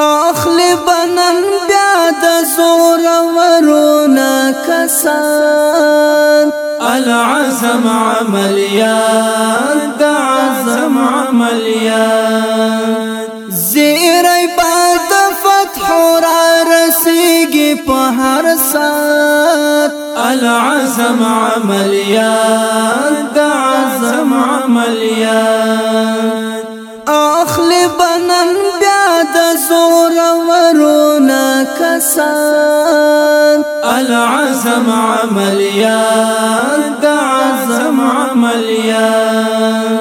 اخلی بنن بیا د زور ورونا کسان العزم عملیات د عزم عملیات زیرای بعد فتح را رسیږي په هر سات العزم عملیات د عزم عملیات حسن العزم عملیات دا عزم عملیات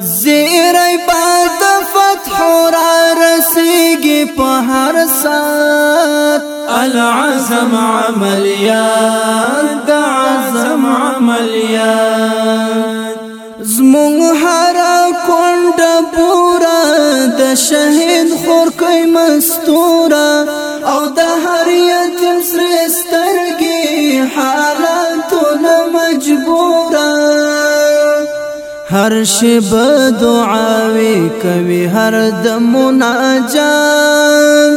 زیرای بعد فتح را رسیگی په هر سات العزم عملیات دا عزم عملیات زمون هر کونډه پورا د شهید خور کوي مستوره او د هر یتیم سره سترګي حالاتونه مجبوره هر شب دعاوي کوي هر دم مناجات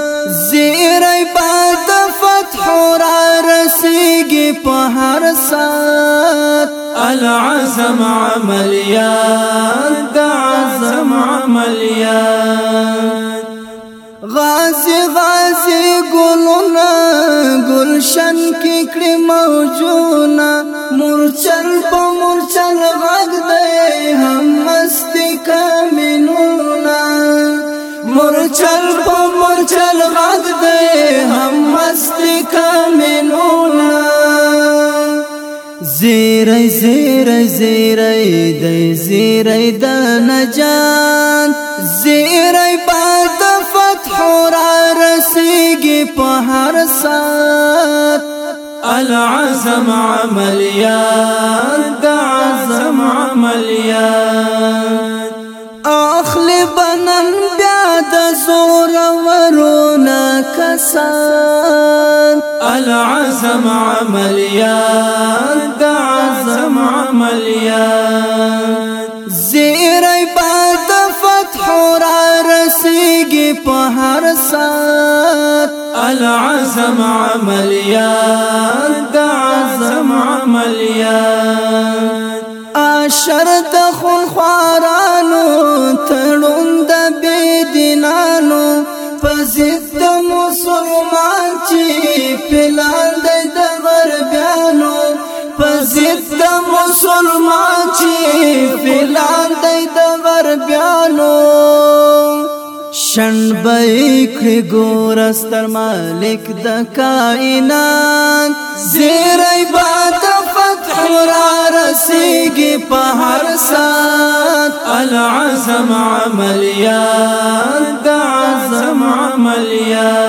زیرای باد فتح را رسیږي په هر سات العزم عملیات د عزم عملیات غازی غازی ګلونا گلشن کې کړې موجونا مورچل په مورچل غږ دی هم مستی کمنونا مورچل په مورچل غږ دی هم مستی کمنونا زیرای زیرای زیرای د زیرای د نجات زیرای باد فتح را رسیږي په هر سات العزم عملیات د عزم عملیات اخلی بنن بیا د زور ورونه کسان العزم عملیات عملیات زیرای با د فتح را رسیږي په هر سات العزم عملیات د عزم عملیات اشر د خون خوارانو تړون د بيدینانو فزت مسلمان چې پلان شهید د مسلمان چې فلان دی د وربیانو شنبای کړي ګور استر مالک د کائنات زیرای باد فتح را رسیږي په هر سات العزم عملیات د عزم عملیات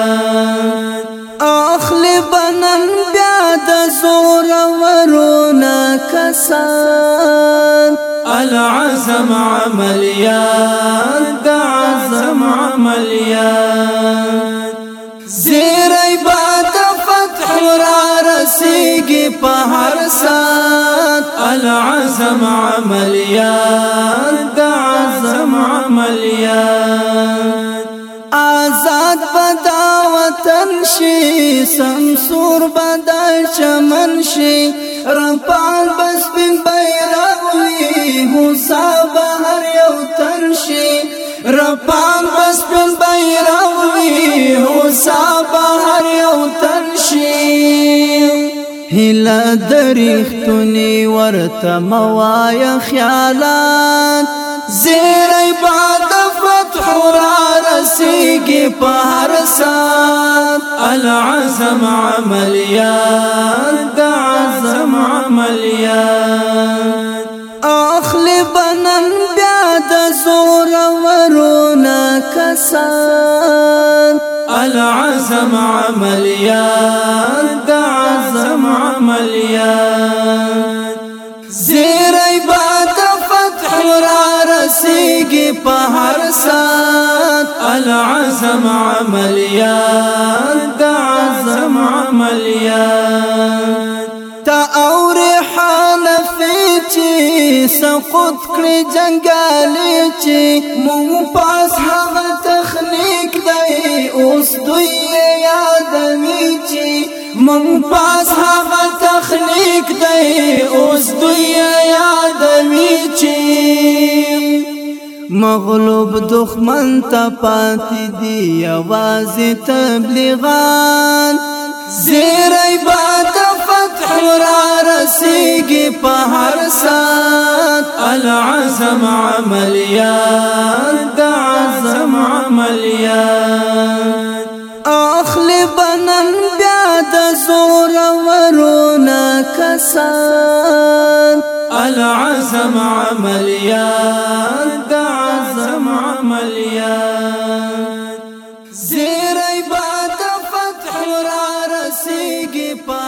الحسن العزم عمليان دا عمليان زير عبادة فتح را رسیگی په هر عمليان العزم عمليان آزاد بدا وطن شي سمسور بدا چمن شي رپان بس بن بیرغ وی هوسا بهر یو ترشی رپان بس بن بیرغ وی هوسا بهر یو ترشی هلا درختونی ورته موایا خیالات زیر عبادت فتح را رسیږي په هر سات العزم عملیات عملیات اخلی بنن بیا د زور ورونا کسان العزم عملیات د عزم عملیات زیرای بعد فتح را رسیگی العزم عملیات د عزم سقوط کړی جنگالی چې مونږ پاس هغه تخنیک دی اوس دوی یادوي چې مونږ پاس هغه تخنیک دی اوس دوی یادوي چې مغلوب دخمن ته پاتې دی आवाज تبلیغان زیر عبادت خورا رسیگی پا هر سات العزم عملیات دا عزم عملیات اخلی بنن بیاد زور ورونا کسان العزم عملیات دا عزم عملیات زیر عبادت فتح را رسیگی پا